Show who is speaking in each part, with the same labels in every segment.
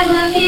Speaker 1: I love you.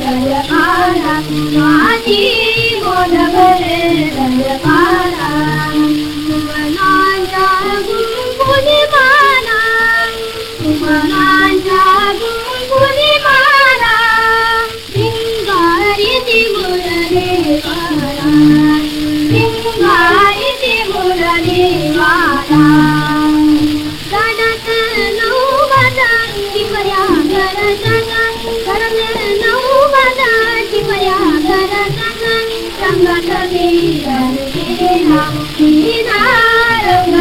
Speaker 1: दयाला माझी मन भरे दयाला तुम्हाला गुंगुली माना तुम्हाला गुंगुली माना सिंगारी ती पर्या घर जगा